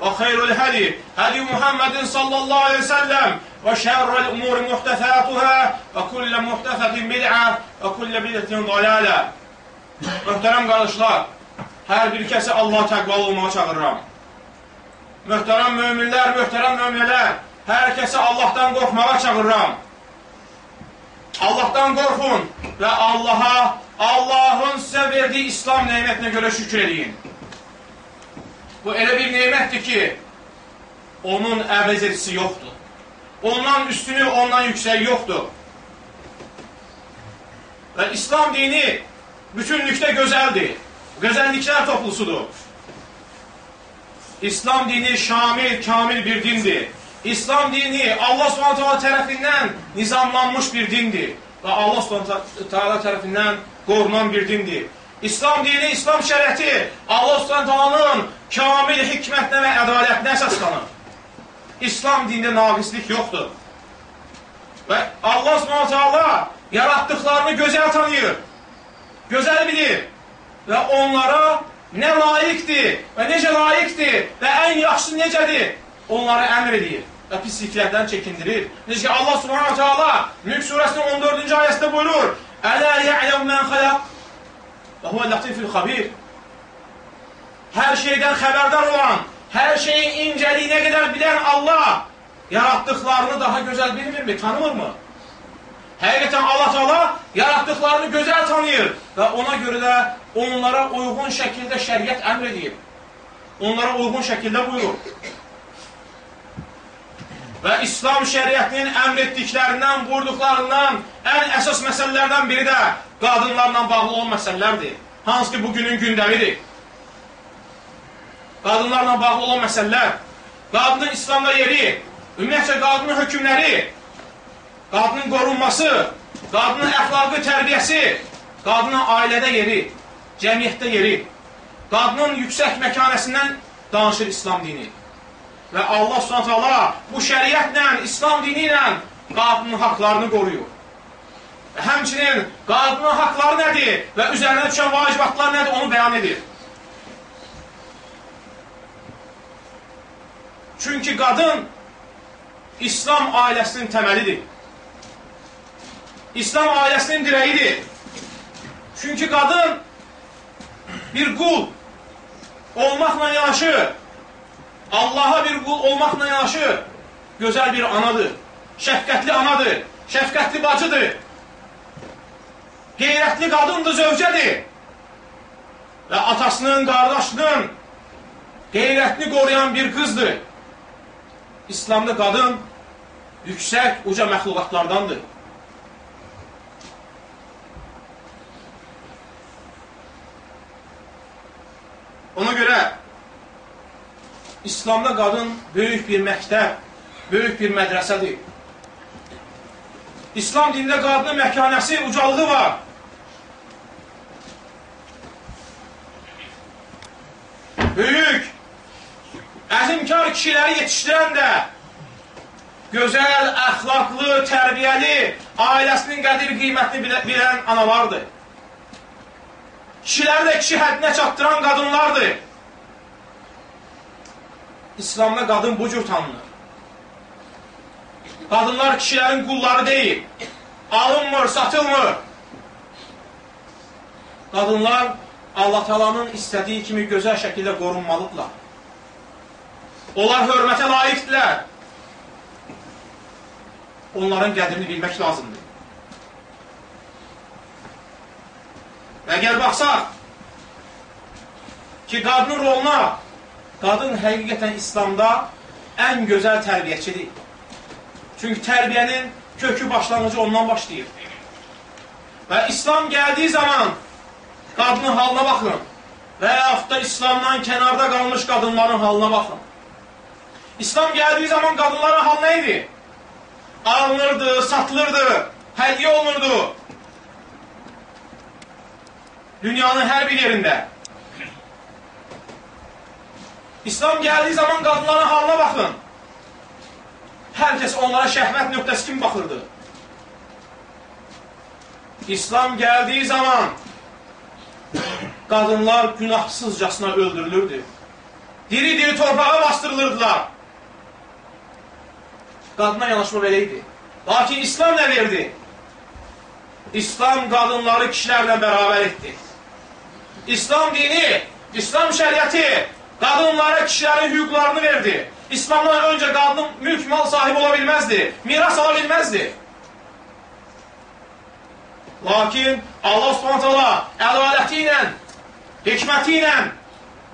وخير الهدي هدي محمد صلى الله عليه وسلم وشر الأمور محدثاتها وكل محدثة بدعة وكل بدعة ضلالة Möhtərəm qardaşlar, hər bir kəsi Allah təqvalı olmağa çağırıram. Möhtərəm möminlər, möhtərəm möminələr, hər kəsi Allahdan qorxmağa çağırıram. Allahdan qorxun və Allaha, Allahın sizə verdiyi İslam neymətinə görə şükür edin. Bu elə bir neymətdir ki, onun əvəz edisi yoxdur. Ondan üstünü, ondan yüksək yoxdur. Və İslam dini bütünlükdə gözəldir. Gözəlliklər toplusudur. İslam dini şamil, kamil bir dindir. İslam dini Allah subhanətə tərəfindən nizamlanmış bir dindir. Və Allah subhanətə tərəfindən qorunan bir dindir. İslam dini, İslam şərəti Allah subhanətənin kamil hikmətinə və ədalətinə əsaslanır. İslam dində naqislik yoxdur. Və Allah subhanətə yaratdıqlarını gözəl tanıyır gözəl bilir və onlara nə layiqdir və necə layiqdir və ən yaxşısı necədir, onlara əmr edir və pisliklərdən çəkindirir. Necə ki, Allah subhanahu teala Mülk surəsinin 14-cü ayəsində buyurur, Ələ ya'ləm mən xələq və huvə latifil xabir. Hər şeydən xəbərdar olan, hər şeyin incəliyinə qədər bilən Allah yaratdıqlarını daha gözəl bilmirmi, tanımırmı? Həqiqətən Allah Teala yaratdıqlarını gözəl tanıyır və ona görə də onlara uyğun şəkildə şəriət əmr edib. Onlara uyğun şəkildə buyurur. Və İslam şəriətinin əmr etdiklərindən, buyurduqlarından ən əsas məsələlərdən biri də qadınlarla bağlı olan məsələlərdir. Hansı ki, bugünün gündəmidir. Qadınlarla bağlı olan məsələlər, qadının İslamda yeri, ümumiyyətcə qadının hökmləri, qadının qorunması, qadının əxlaqı tərbiyəsi, qadının ailədə yeri, cəmiyyətdə yeri, qadının yüksək məkanəsindən danışır İslam dini. Və Allah subhanətə bu şəriətlə, İslam dini ilə qadının haqlarını qoruyur. Və həmçinin qadının haqları nədir və üzərinə düşən vacibatlar nədir, onu bəyan edir. Çünki qadın İslam ailəsinin təməlidir. İslam ailəsinin dirəyidir. Çünki qadın bir qul olmaqla yanaşı, Allaha bir qul olmaqla yanaşı gözəl bir anadır, şəfqətli anadır, şəfqətli bacıdır, qeyrətli qadındır, zövcədir və atasının, qardaşının qeyrətini qoruyan bir qızdır. İslamda qadın yüksək, uca məxluqatlardandır. Ona görə İslamda qadın böyük bir məktəb, böyük bir mədrəsədir. İslam dində qadının məkanəsi, ucalığı var. Böyük, əzimkar kişiləri yetişdirən də gözəl, əxlaqlı, tərbiyəli, ailəsinin qədir qiymətini bilən analardır. kişiləri də kişi həddinə çatdıran qadınlardır. İslamda qadın bu cür tanınır. Qadınlar kişilərin qulları deyil. Alınmır, satılmır. Qadınlar Allah Taalanın istədiyi kimi gözəl şəkildə qorunmalıdırlar. Onlar hörmətə layiqdirlər. Onların qədrini bilmək lazımdır. Və gəl baxsaq ki, qadının roluna qadın həqiqətən İslamda ən gözəl tərbiyəçidir. Çünki tərbiyənin kökü başlanğıcı ondan başlayır. Və İslam gəldiyi zaman qadının halına baxın və yaxud da İslamdan kənarda qalmış qadınların halına baxın. İslam gəldiyi zaman qadınların hal nə idi? Alınırdı, satılırdı, hədiyyə olunurdu. Dünyanın hər bir yerində. İslam gəldiyi zaman qadınların halına baxın. Hər kəs onlara şəhvət nöqtəsi kimi baxırdı. İslam gəldiyi zaman qadınlar günahsızcasına öldürülürdü. Diri-diri torpağa bastırılırdılar. Qadına yanaşma belə idi. Lakin İslam nə verdi? İslam qadınları kişilərlə bərabər etdi. İslam dini, İslam şəriəti qadınlara kişilərin hüquqlarını verdi. İslamdan öncə qadın mülk mal sahibi ola bilməzdi, miras ala bilməzdi. Lakin Allah subhanət hala ədaləti ilə, hikməti ilə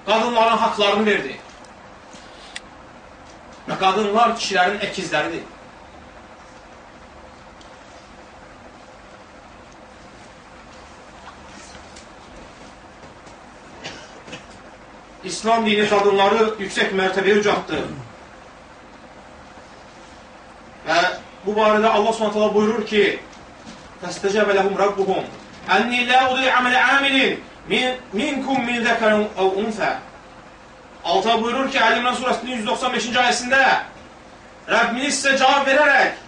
qadınların haqlarını verdi. Və qadınlar kişilərin əkizləridir. İslam dini qadınları yüksək mərtəbəyə ucatdı. Və bu barədə Allah subhanət buyurur ki, Fəstəcəbə ləhum rabbuhum Ənni lə udil əmələ əmilin min, minkum min zəkərun əv unfə Alta buyurur ki, Əl-İmran surəsinin 195-ci ayəsində Rəbbiniz sizə cavab verərək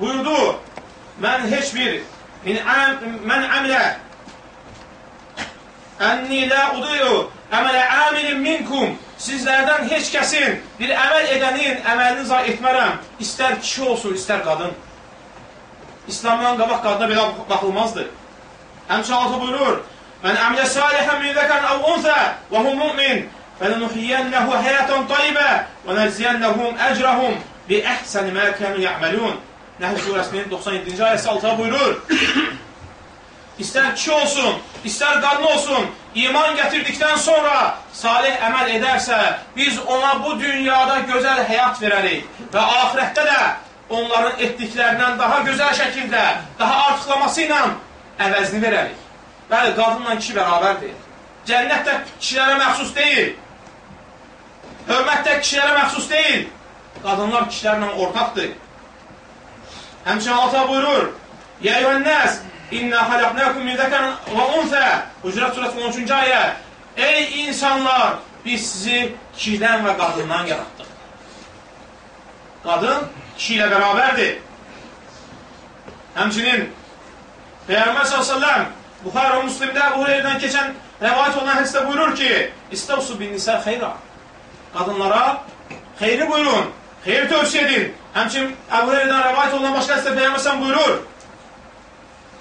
buyurdu Mən heç bir min əm, mən əmlə Ənni lə udiyu əmələ əmilin minkum Sizlərdən heç kəsin bir əməl edənin əməlini zay etmərəm. İstər kişi olsun, istər qadın. İslamdan qabaq qadına belə baxılmazdı. Həmçə altı buyurur, Mən əmilə salihən min zəkən əv unsə və hum mümin fələnuhiyyənləhu həyətən tayyibə və nəzziyənləhum əcrəhum bi əhsəni mə kənu yə'məlun. Nəhl surəsinin 97-ci ayəsi altığa buyurur. İstər kişi olsun, istər qadın olsun, iman gətirdikdən sonra salih əməl edərsə, biz ona bu dünyada gözəl həyat verərik və ahirətdə də onların etdiklərindən daha gözəl şəkildə, daha artıqlaması ilə əvəzini verərik. Bəli, qadınla kişi bərabərdir. Cənnət də kişilərə məxsus deyil. Hörmət də kişilərə məxsus deyil. Qadınlar kişilərlə ortaqdır. Həmçinin Allah buyurur, Yə eyyuhənnəs, İnna xalaqnakum min zəkərin və unsə. Hucurat surəsi 13-cü ayə. Ey insanlar, biz sizi kişidən və qadından yaratdıq. Qadın kişi ilə bərabərdir. Həmçinin Peyğəmbər s.ə.v Buxar və Müslimdə bu yerdən keçən rəvayət olan hədisdə buyurur ki, İstəvsu bin nisə xeyra. Qadınlara xeyri buyurun, xeyri tövsiyə edin. Həmçinin Əbu Hüreyradan rəvayət olan başqa hədisdə Peyğəmbər buyurur,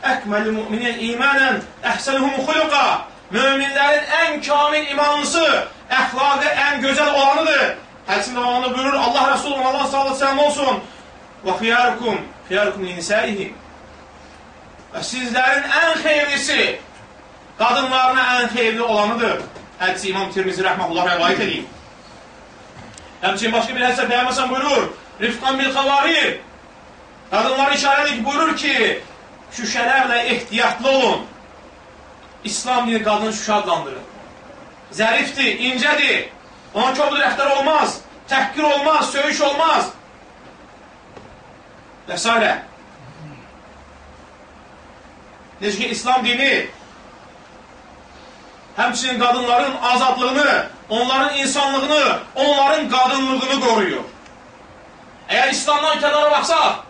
Əkməli müminin imanən əhsənuhum xuluqa. Möminlərin ən kamil imanlısı, əxlaqı ən gözəl olanıdır. Hədisin davamında buyurur, Allah Resulü Allah sallallahu aleyhi olsun. Və xiyarukum, xiyarukum nisaihim. Və sizlərin ən xeyirlisi, qadınlarına ən xeyirli olanıdır. Hədisi İmam Tirmizi rəhməhullah rəvayət edeyim. Həmçin başqa bir hədisdə Peyğəmbər buyurur, Rifqan bil xavarir. Qadınlar işarə edir buyurur ki, şüşələrlə ehtiyatlı olun. İslam dini qadın şüşə adlandırır. Zərifdir, incədir. Ona koblu rəftar olmaz, təhqir olmaz, söyüş olmaz. Və s. Necə ki, İslam dini həmçinin qadınların azadlığını, onların insanlığını, onların qadınlığını qoruyur. Əgər İslamdan kənara baxsaq,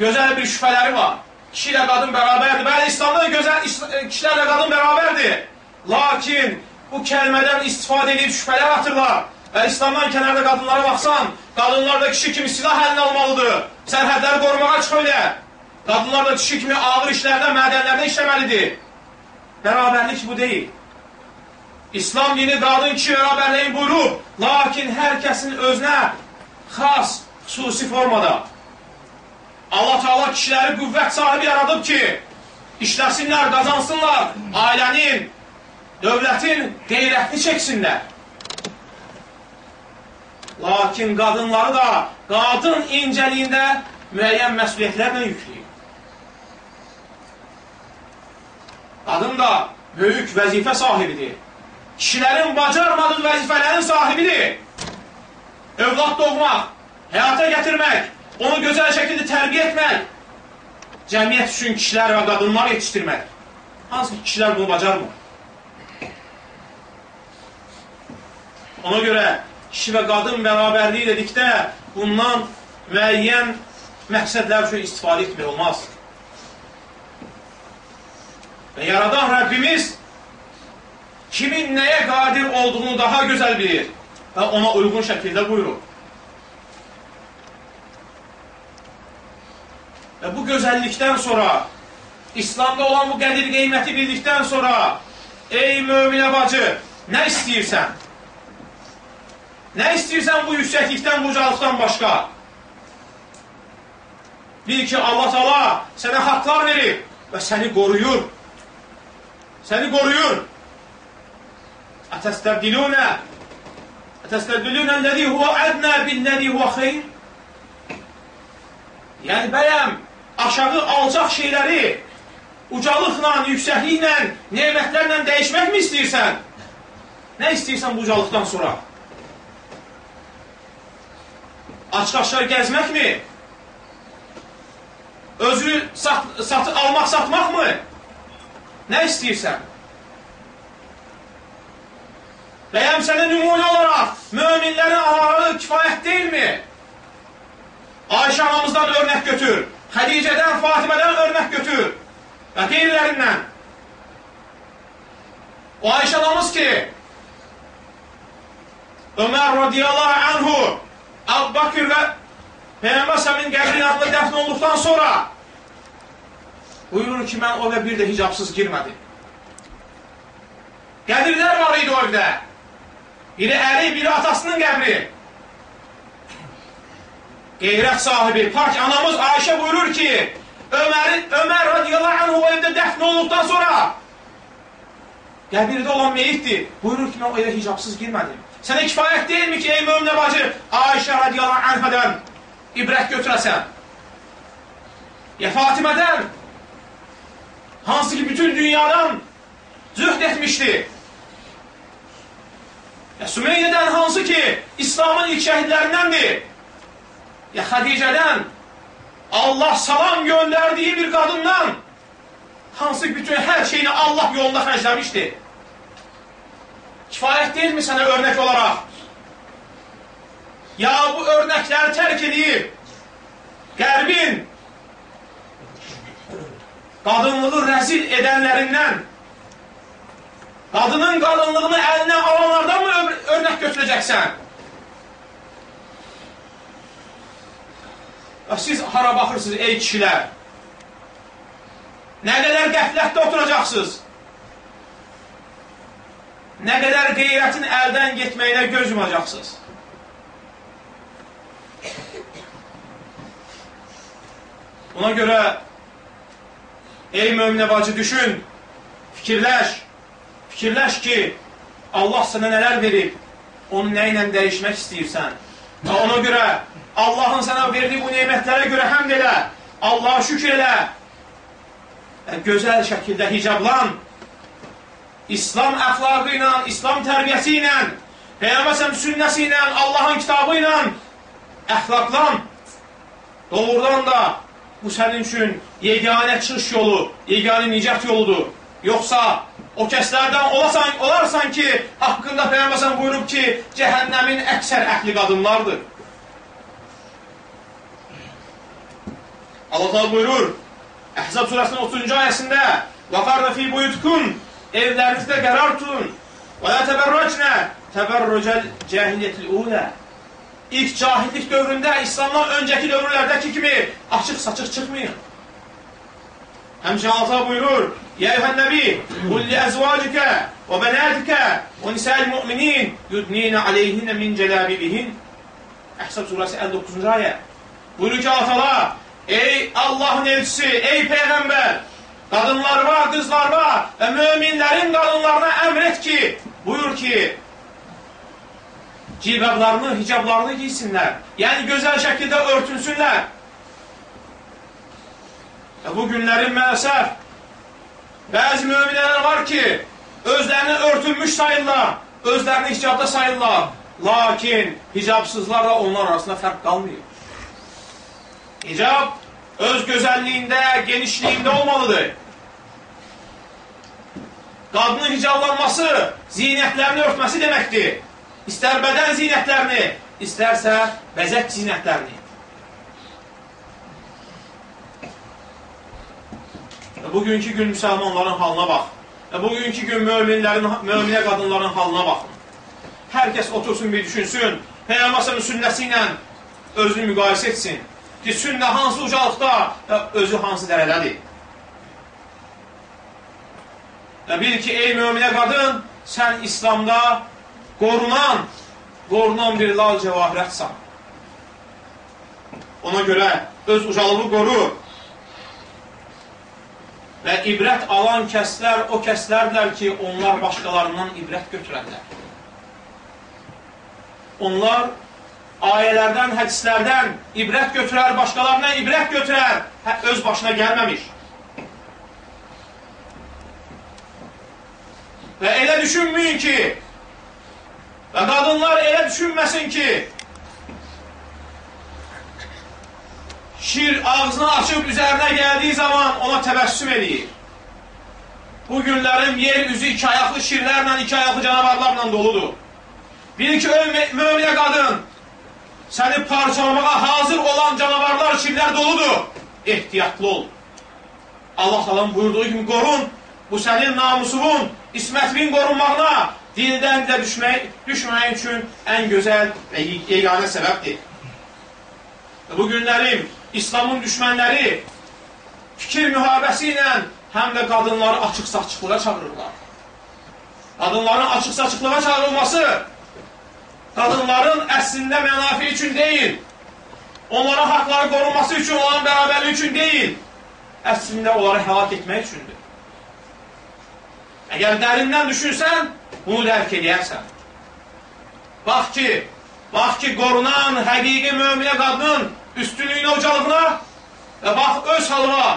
gözəl bir şübhələri var. kişi ilə qadın bərabərdir. Bəli, İslamda da gözəl e, kişilərlə qadın bərabərdir. Lakin bu kəlmədən istifadə edib şübhələr atırlar. Və İslamdan kənarda qadınlara baxsan, qadınlar da kişi kimi silah əlinə almalıdır. Sərhədləri qorumağa çıx elə. Qadınlar da kişi kimi ağır işlərdə, mədənlərdə işləməlidir. Bərabərlik bu deyil. İslam dini qadın kişi bərabərliyi buyurub, lakin hər kəsin özünə xas, xüsusi formada. Allah Teala kişiləri qüvvət sahibi yaradıb ki, işləsinlər, qazansınlar, ailənin, dövlətin qeyrətini çəksinlər. Lakin qadınları da qadın incəliyində müəyyən məsuliyyətlərlə yükləyib. Qadın da böyük vəzifə sahibidir. Kişilərin bacarmadığı vəzifələrin sahibidir. Övlad doğmaq, həyata gətirmək, onu gözəl şəkildə tərbiyə etmək, cəmiyyət üçün kişilər və qadınlar yetişdirmək. Hansı ki, kişilər bunu bacarmır? Ona görə kişi və qadın bərabərliyi dedikdə bundan müəyyən məqsədlər üçün istifadə etmək olmaz. Və yaradan Rəbbimiz kimin nəyə qadir olduğunu daha gözəl bilir və ona uyğun şəkildə buyurur. Və bu gözəllikdən sonra, İslamda olan bu qədir qeyməti bildikdən sonra, ey möminə bacı, nə istəyirsən? Nə istəyirsən bu yüksəklikdən, bu ucalıqdan başqa? Bil ki, Allah tala sənə haqlar verib və səni qoruyur. Səni qoruyur. Ətəstəbdilunə Ətəstəbdilunə ləzi huvə ədnə billəzi huvə xeyr Yəni, bəyəm, aşağı alçaq şeyləri ucalıqla, yüksəkliklə, nemətlərlə dəyişməkmi istəyirsən? Nə istəyirsən bu ucalıqdan sonra? Açıq-aşkar gəzməkmi? Özü sat, sat, almaq, satmaqmı? Nə istəyirsən? Bəyəm sənə nümunə olaraq müminlərin arağı kifayət deyilmi? Ayşə anamızdan örnək götür. Xədicədən, Fatimədən örnək götür. Və qeyrilərindən. O Ayşə anamız ki, Ömər radiyallahu anhu, Abbaqir və Peyyəmbər səmin qəbrin adlı dəfn olduqdan sonra buyurur ki, mən o və bir də hicabsız girmədim. Qəbirlər var idi o evdə. Biri əli, biri atasının qəbri. Qeyrət sahibi, pak anamız Ayşə buyurur ki, Ömərin, Ömər radiyallahu anh o evdə dəfn olduqdan sonra qəbirdə olan meyitdir. Buyurur ki, mən o evə hicabsız girmədim. Sənə kifayət deyilmi ki, ey möminə bacı, Ayşə radiyallahu anhədən ibrət götürəsən? Ya Fatimədən, hansı ki, bütün dünyadan zühd etmişdi. Ya Sümeyyədən hansı ki, İslamın ilk şəhidlərindəndir. Ya Xədicədən Allah salam göndərdiyi bir qadından hansı bütün hər şeyini Allah yolunda xərcləmişdir. Kifayət deyilmi sənə örnək olaraq? Ya bu örnəkləri tərk edib Qərbin qadınlığı rəzil edənlərindən qadının qadınlığını əlinə alanlardan mı örnək götürəcəksən? Və siz hara baxırsınız ey kişilər? Nə qədər qəflətdə oturacaqsınız? Nə qədər qeyrətin əldən getməyinə göz yumacaqsınız? Ona görə ey möminə bacı düşün, fikirləş, fikirləş ki, Allah sənə nələr verib, onu nə ilə dəyişmək istəyirsən. Və ona görə Allahın sənə verdiyi bu neymətlərə görə həmd elə, Allaha şükür elə, və gözəl şəkildə hicablan, İslam əxlaqı ilə, İslam tərbiyəsi ilə, Peyğəmbəsəm sünnəsi ilə, Allahın kitabı ilə əxlaqlan. Doğrudan da bu sənin üçün yeganə çıxış yolu, yeganə nicət yoludur. Yoxsa o kəslərdən olasan, olarsan ki, haqqında Peyğəmbərsən buyurub ki, cəhənnəmin əksər əhli qadınlardır. Allah Teala buyurur Əhzab surəsinin 30-cu ayəsində: "Və qarna fi buyutkum" Evlerinizde karar tutun. Ve la teberracne teberrucel cahiliyetil ule. İlk cahillik dövründə İslamdan öncəki dövrlərdəki kimi açıq saçıq çıxmayın. Həmçinin Allah buyurur: "Ya eyhan nabi, qul li azvajika ve banatika ve nisa'il mu'minin yudnina aleyhin min jalabibihin." Ahzab suresi 59. ayet. Buyurur ki Allah "Ey Allah'ın elçisi, ey peygamber, qadınlar var, qızlar var və möminlərin qadınlarına əmr et ki, buyur ki, cilbəblarını, hicablarını giysinlər. Yəni, gözəl şəkildə örtünsünlər. Və bu günlərin mələsəf, bəzi möminələr var ki, özlərini örtülmüş sayırlar, özlərini hicabda sayırlar. Lakin hicabsızlarla onlar arasında fərq qalmıyor. Hicab öz gözəlliyində, genişliyində olmalıdır. Qadının hicablanması zinətlərini örtməsi deməkdir. İstər bədən zinətlərini, istərsə bəzək zinətlərini. Bugünkü gün müsəlmanların halına bax. Bugünkü gün möminlərin, möminə qadınların halına baxın. Hər kəs otursun bir düşünsün. Peyğəmbər sünnəsi ilə özünü müqayisə etsin. Ki, sünnə hansı ucalıqda, özü hansı dərədədir. Bil ki, ey möminə qadın, sən İslamda qorunan, qorunan bir lal cəvahirətsən. Ona görə öz ucalığı qoru. Və ibrət alan kəslər o kəslərdirlər ki, onlar başqalarından ibrət götürərlər. Onlar ayələrdən, hədislərdən ibrət götürər, başqalarına ibrət götürər, hə, öz başına gəlməmiş. Və elə düşünməyin ki, və qadınlar elə düşünməsin ki, şir ağzını açıb üzərinə gəldiyi zaman ona təbəssüm edir. Bu günlərim yer üzü iki ayaqlı şirlərlə, iki ayaqlı canavarlarla doludur. Bil ki, möminə qadın, səni parçalamağa hazır olan canavarlar, şirlər doludur. Ehtiyatlı ol. Allah talan buyurduğu kimi qorun, bu sənin namusumun, ismətvin qorunmağına, dildən də düşmək, düşməyin üçün ən gözəl və yeganə səbəbdir. Bu günlərim İslamın düşmənləri fikir müharibəsi ilə həm də qadınları açıq-saçıqlığa çağırırlar. Qadınların açıq-saçıqlığa çağırılması qadınların əslində mənafi üçün deyil, onlara haqları qorunması üçün, onların bərabərliyi üçün deyil, əslində onları həlak etmək üçündür. Əgər dərindən düşünsən, bunu dərk edərsən. Bax ki, bax ki, qorunan həqiqi möminə qadının üstünlüyünə, ucalığına və bax, öz halına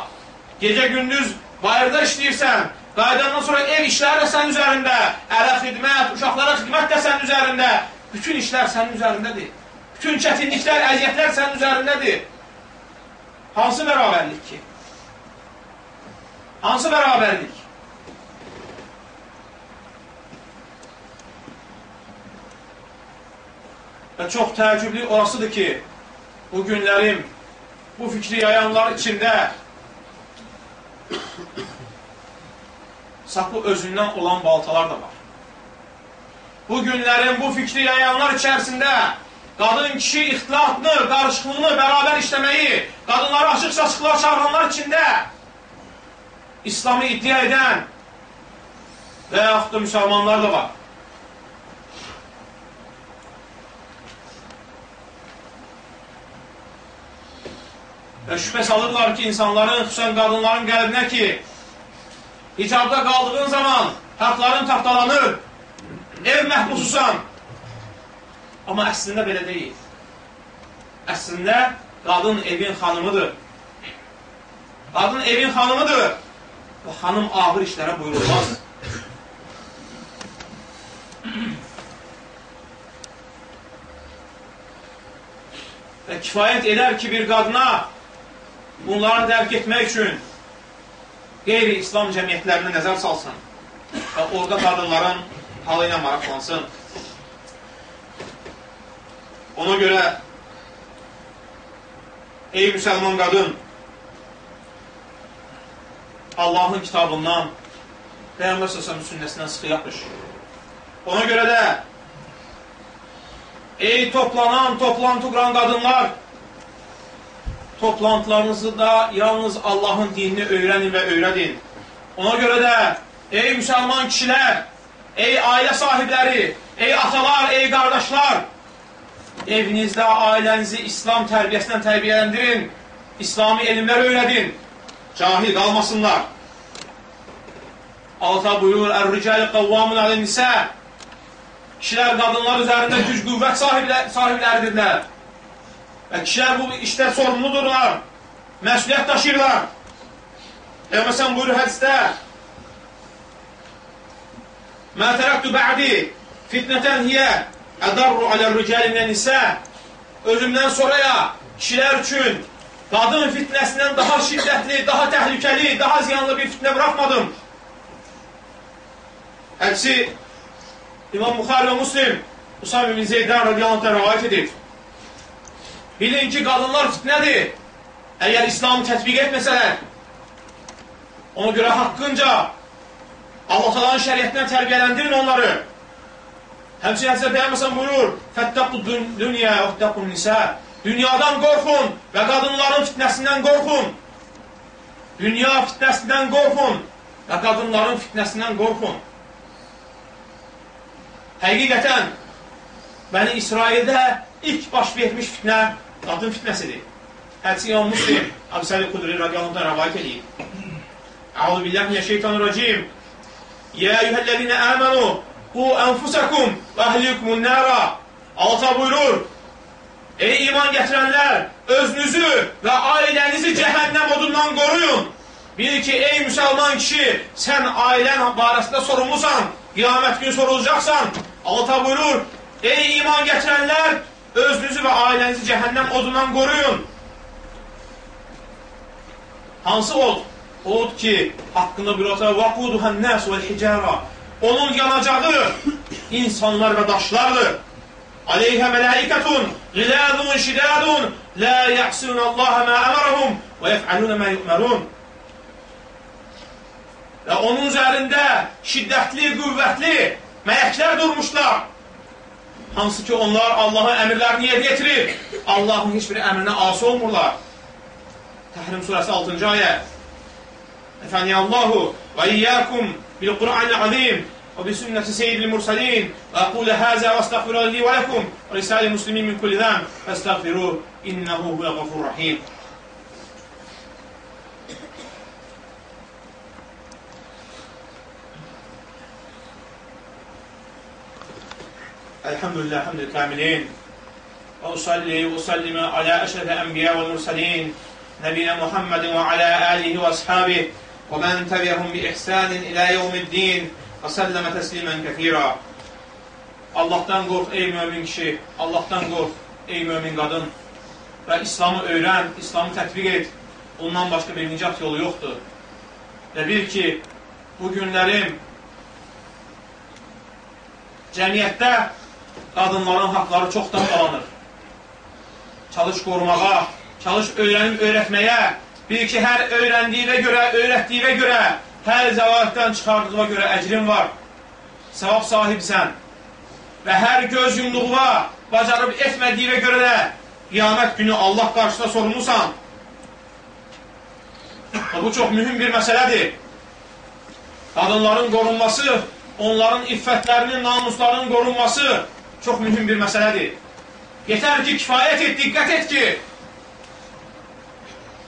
gecə gündüz bayırda işləyirsən, qaydandan sonra ev işləri də sənin üzərində, ələ xidmət, uşaqlara xidmət də sənin üzərində, bütün işlər sənin üzərindədir. Bütün çətinliklər, əziyyətlər sənin üzərindədir. Hansı bərabərlik ki? Hansı bərabərlik? Və çox təəccüblü orasıdır ki, bu günlərim bu fikri yayanlar içində sapı özündən olan baltalar da var. Bu günlərin bu fikri yayanlar içərisində qadın kişi ixtilafını, qarışıqlığını, bərabər işləməyi, qadınları açıq-saçıqlığa çağıranlar içində İslamı iddia edən və yaxud da müsəlmanlar da var. Və şübhə salırlar ki, insanların, xüsusən qadınların qəlbinə ki, hicabda qaldığın zaman haqların taxtalanır, ev məhbususan. Amma əslində belə deyil. Əslində, qadın evin xanımıdır. Qadın evin xanımıdır və xanım ağır işlərə buyurulmaz. və kifayət edər ki, bir qadına bunları dərk etmək üçün qeyri-İslam cəmiyyətlərinə nəzər salsın və orada qadınların halı ilə maraqlansın. Ona görə ey müsəlman qadın Allahın kitabından, Peyğəmbər səsəmin sünnəsindən sıxı yapış. Ona görə də ey toplanan, toplantı quran qadınlar, toplantılarınızı da yalnız Allahın dinini öyrənin və öyrədin. Ona görə də ey müsəlman kişilər, ey ailə sahibləri, ey atalar, ey qardaşlar, evinizdə ailənizi İslam tərbiyəsindən tərbiyələndirin, İslami elmlər öyrədin, cahil qalmasınlar. Alta buyurur, Ər-Ricəli qavvamun əl-nisə, kişilər qadınlar üzərində güc qüvvət sahiblər, sahibləridirlər. Və kişilər bu işdə sorumludurlar, məsuliyyət daşıyırlar. Peyğəmbər buyurur hədisdə, Mə tərəqtü bə'di fitnətən hiyə ədarru alər-ricəli minə-nisə Özümdən sonraya kişilər üçün qadın fitnəsindən daha şiddətli, daha təhlükəli, daha ziyanlı bir fitnə buraxmadım. Hədisi İmam Buxari və Muslim Usam ibn Zeydən radiyallahu anh rəvayət edir. Bilin ki, qadınlar fitnədir. Əgər İslamı tətbiq etməsələr, ona görə haqqınca Allah talanın şəriyyətindən tərbiyələndirin onları. Həmçinin hədisdə Peyğəmbər buyurur: "Fəttəqu dünya və fəttəqun nisə." Dünyadan qorxun və qadınların fitnəsindən qorxun. Dünya fitnəsindən qorxun və qadınların fitnəsindən qorxun. Həqiqətən Bəni İsraildə ilk baş vermiş fitnə qadın fitnəsidir. Hədisi İmam Muslim, Əbu Səli Qudri radiyallahu anh rəvayət edir. Əuzu billahi minəşşeytanirracim. Yə eyyuhəl-ləzina əmənu qu ənfusakum və əhlikum nara. Allah buyurur: Ey iman gətirənlər, özünüzü və ailənizi cəhənnəm odundan qoruyun. Bil ki, ey müsəlman kişi, sən ailən barəsində sorumlusan, qiyamət günü sorulacaqsan. Allah buyurur: Ey iman gətirənlər, özünüzü və ailənizi cəhənnəm odundan qoruyun. Hansı od? Od ki, haqqında ota vaquduhan nas vel hicara. Onun yanacağı insanlar və daşlardır. Aleyhə mələikətun ğilədun şidədun la ya'sun Allah ma əmərəhum və yef'alun ma yu'marun. Və onun üzərində şiddətli, qüvvətli mələklər durmuşlar. Hansı ki onlar Allahın əmirlərini yerinə yetirir. Allahın heç bir əmrinə asi olmurlar. Təhrim surəsi 6-cı ayə. نفعني الله وإياكم بالقرآن العظيم وبسنة سيد المرسلين وأقول هذا وأستغفر لي ولكم ولسائر المسلمين من كل ذنب فاستغفروه إنه هو الغفور الرحيم. الحمد لله حمد الكاملين وأصلي وأسلم على أشرف الأنبياء والمرسلين نبينا محمد وعلى آله وأصحابه ومن تبعهم بإحسان إلى يوم الدين وسلم تسlimen kethira. Allahdan qorx ey mömin kişi, Allahdan qorx ey mömin qadın və İslamı öyrən, İslamı tətbiq et. Bundan başqa bir nicat yolu yoxdur. Və bil ki, bu günlərim cəmiyyətdə qadınların haqları çoxdan qalanır. Çalış qorumağa, çalış öyrənib öyrətməyə, Bil ki, hər öyrəndiyinə görə, öyrətdiyinə görə, hər zəvaqətdən çıxardığına görə əcrin var. Savab sahibsən. Və hər göz yumluğuna bacarıb etmədiyinə görə də qiyamət günü Allah qarşısında sorumlusan. Bu çox mühüm bir məsələdir. Qadınların qorunması, onların iffətlərinin, namuslarının qorunması çox mühüm bir məsələdir. Yetər ki, kifayət et, diqqət et ki,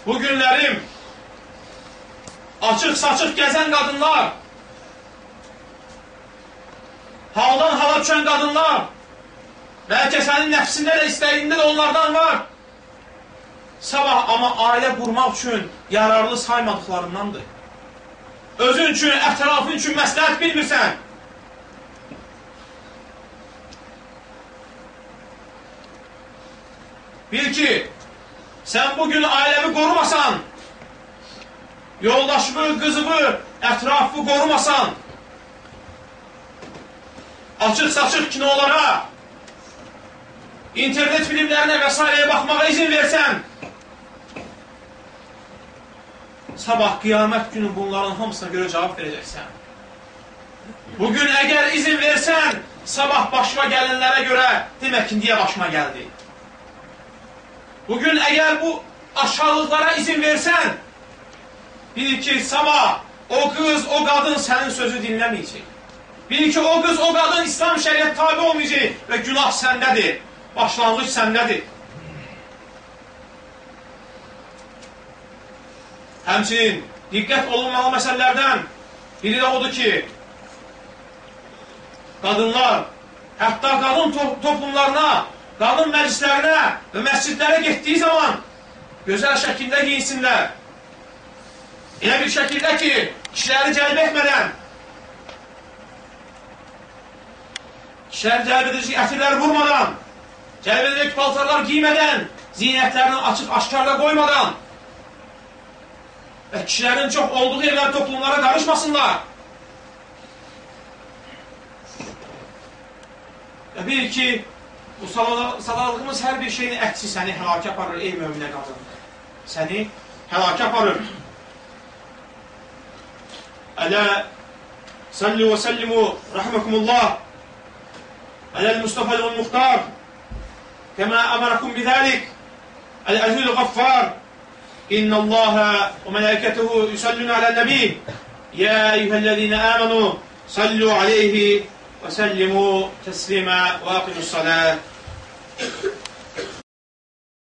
bu günlərim açıq-saçıq gəzən qadınlar, haldan hala düşən qadınlar, bəlkə sənin nəfsində də, istəyində də onlardan var. Sabah amma ailə qurmaq üçün yararlı saymadıqlarındandır. Özün üçün, ətrafın üçün məsləhət bilmirsən. Bil ki, Sən bugün ailəmi qorumasan, yoldaşımı, qızımı, ətrafı qorumasan, açıq-saçıq kinolara, internet filmlərinə və s. baxmağa izin versən, sabah qiyamət günü bunların hamısına görə cavab verəcəksən. Bugün əgər izin versən, sabah başıma gəlinlərə görə demək indiyə başıma gəldi. Bugün əgər bu aşağılıqlara izin versən, bil ki, sabah o qız, o qadın sənin sözü dinləməyəcək. Bil ki, o qız, o qadın İslam şəriət tabi olmayacaq və günah səndədir, başlanğıc səndədir. Həmçinin diqqət olunmalı məsələlərdən biri də odur ki, qadınlar, hətta qadın to toplumlarına, qadın məclislərinə və məscidlərə getdiyi zaman gözəl şəkildə giyinsinlər. Elə bir şəkildə ki, kişiləri cəlb etmədən, kişiləri cəlb edici ətirlər vurmadan, cəlb edici paltarlar giymədən, zinətlərini açıq aşkarla qoymadan, və kişilərin çox olduğu yerlər toplumlara qarışmasınlar. Və bil ki, bu sadalığımız hər bir şeyin əksi səni həlakə aparır, ey möminə qadın. Səni həlakə aparır. Ələ salli və səllimu rəhməkumullah Ələl Mustafa el-Muxtar kəmə əmərəkum bidəlik Əl-Əzül Qaffar إن الله وملائكته يصلون على النبي يا أيها الذين آمنوا صلوا عليه وسلموا تسليما واقموا الصلاة.